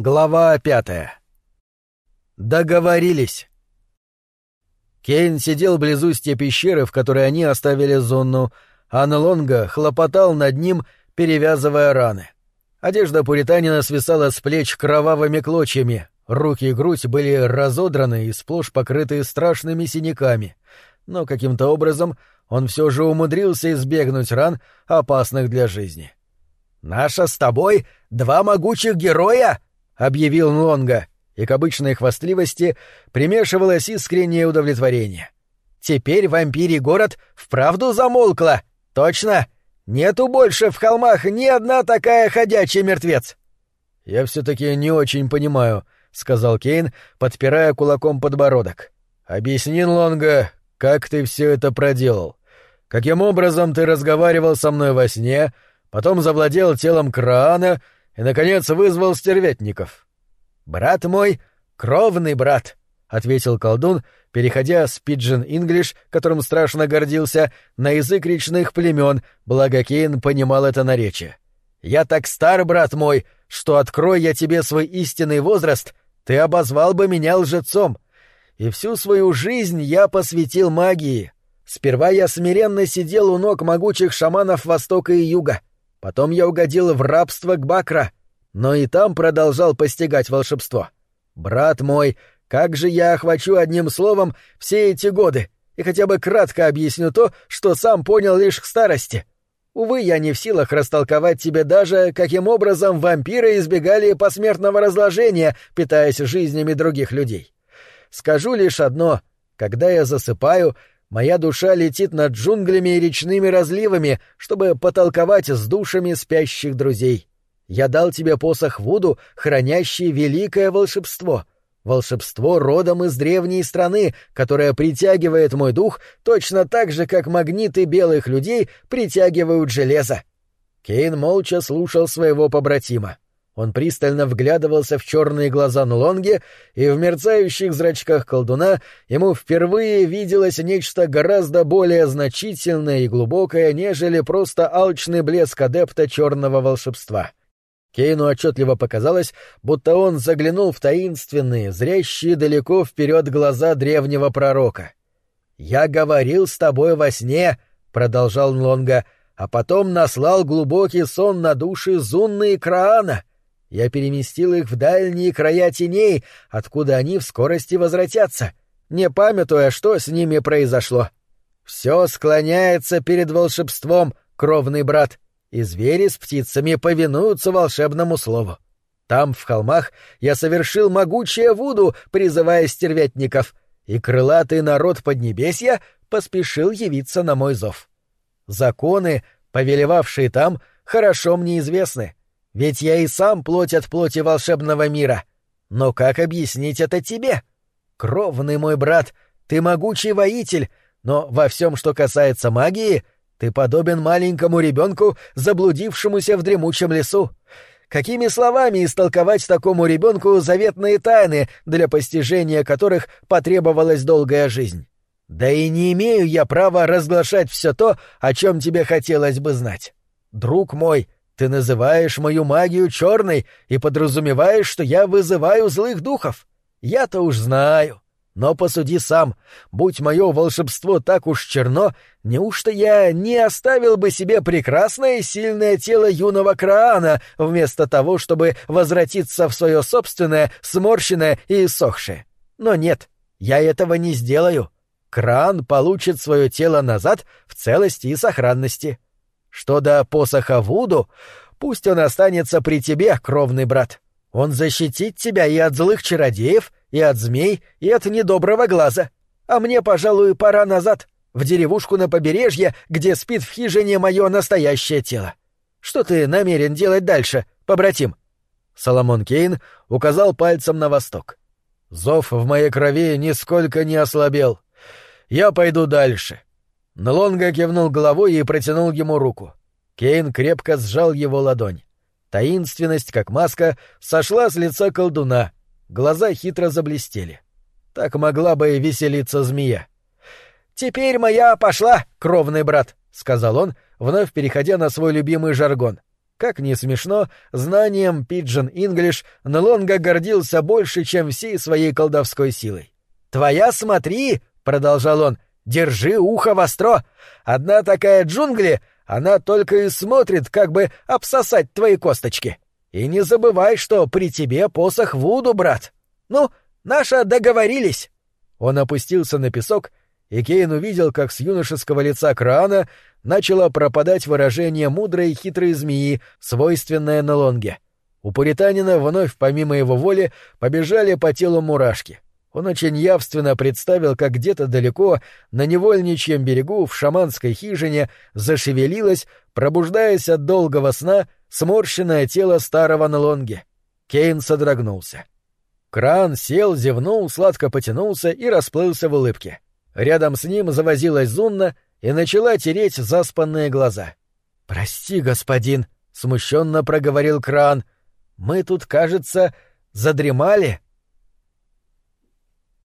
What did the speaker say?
Глава пятая. Договорились. Кейн сидел близустья пещеры, в которой они оставили зону, а Налонга хлопотал над ним, перевязывая раны. Одежда пуританина свисала с плеч кровавыми клочьями, руки и грудь были разодраны и сплошь покрыты страшными синяками, но каким-то образом он все же умудрился избегнуть ран, опасных для жизни. «Наша с тобой два могучих героя!» Объявил Лонга, и к обычной хвастливости примешивалось искреннее удовлетворение. «Теперь вампирий город вправду замолкла! Точно! Нету больше в холмах ни одна такая ходячий мертвец!» «Я все-таки не очень понимаю», — сказал Кейн, подпирая кулаком подбородок. «Объясни, Лонга, как ты все это проделал? Каким образом ты разговаривал со мной во сне, потом завладел телом Краана и, наконец, вызвал стерветников. «Брат мой, кровный брат», — ответил колдун, переходя с пиджин инглиш, которым страшно гордился, на язык речных племен, благо Кейн понимал это наречие. «Я так стар, брат мой, что, открой я тебе свой истинный возраст, ты обозвал бы меня лжецом. И всю свою жизнь я посвятил магии. Сперва я смиренно сидел у ног могучих шаманов Востока и Юга, Потом я угодил в рабство к Бакра, но и там продолжал постигать волшебство. Брат мой, как же я охвачу одним словом все эти годы и хотя бы кратко объясню то, что сам понял лишь к старости. Увы, я не в силах растолковать тебе даже, каким образом вампиры избегали посмертного разложения, питаясь жизнями других людей. Скажу лишь одно — когда я засыпаю, Моя душа летит над джунглями и речными разливами, чтобы потолковать с душами спящих друзей. Я дал тебе посох Вуду, хранящий великое волшебство. Волшебство родом из древней страны, которое притягивает мой дух точно так же, как магниты белых людей притягивают железо. Кейн молча слушал своего побратима. Он пристально вглядывался в черные глаза Нулонги, и в мерцающих зрачках колдуна ему впервые виделось нечто гораздо более значительное и глубокое, нежели просто алчный блеск адепта черного волшебства. Кейну отчетливо показалось, будто он заглянул в таинственные, зрящие далеко вперед глаза древнего пророка. «Я говорил с тобой во сне», — продолжал Нлонга, — «а потом наслал глубокий сон на души Зунны и Краана». Я переместил их в дальние края теней, откуда они в скорости возвратятся, не памятуя, что с ними произошло. Все склоняется перед волшебством, кровный брат, и звери с птицами повинуются волшебному слову. Там, в холмах, я совершил могучее вуду, призывая стервятников, и крылатый народ Поднебесья поспешил явиться на мой зов. Законы, повелевавшие там, хорошо мне известны — ведь я и сам плоть от плоти волшебного мира. Но как объяснить это тебе? Кровный мой брат, ты могучий воитель, но во всем, что касается магии, ты подобен маленькому ребенку, заблудившемуся в дремучем лесу. Какими словами истолковать такому ребенку заветные тайны, для постижения которых потребовалась долгая жизнь? Да и не имею я права разглашать все то, о чем тебе хотелось бы знать. Друг мой, ты называешь мою магию черной и подразумеваешь, что я вызываю злых духов. Я-то уж знаю. Но посуди сам, будь мое волшебство так уж черно, неужто я не оставил бы себе прекрасное и сильное тело юного Краана, вместо того, чтобы возвратиться в свое собственное, сморщенное и иссохшее? Но нет, я этого не сделаю. Краан получит свое тело назад в целости и сохранности. Что до посоха Вуду, пусть он останется при тебе, кровный брат. Он защитит тебя и от злых чародеев, и от змей, и от недоброго глаза. А мне, пожалуй, пора назад, в деревушку на побережье, где спит в хижине мое настоящее тело. Что ты намерен делать дальше, побратим?» Соломон Кейн указал пальцем на восток. «Зов в моей крови нисколько не ослабел. Я пойду дальше. Нлонга кивнул головой и протянул ему руку. Кейн крепко сжал его ладонь. Таинственность, как маска, сошла с лица колдуна. Глаза хитро заблестели. Так могла бы и веселиться змея. «Теперь моя пошла, кровный брат», — сказал он, вновь переходя на свой любимый жаргон. Как ни смешно, знанием Пиджин Инглиш Нлонга гордился больше, чем всей своей колдовской силой. «Твоя смотри!» — продолжал он. «Держи ухо востро! Одна такая джунгли, она только и смотрит, как бы обсосать твои косточки. И не забывай, что при тебе посох Вуду, брат. Ну, наша договорились!» Он опустился на песок, и Кейн увидел, как с юношеского лица Краана начало пропадать выражение мудрой и хитрой змеи, свойственное на лонге. У пуританина вновь, помимо его воли, побежали по телу мурашки. Он очень явственно представил, как где-то далеко, на невольничьем берегу, в шаманской хижине, зашевелилось, пробуждаясь от долгого сна, сморщенное тело старого Налонги. Кейн содрогнулся. Кран сел, зевнул, сладко потянулся и расплылся в улыбке. Рядом с ним завозилась Зунна и начала тереть заспанные глаза. «Прости, господин», — смущенно проговорил Кран. «Мы тут, кажется, задремали».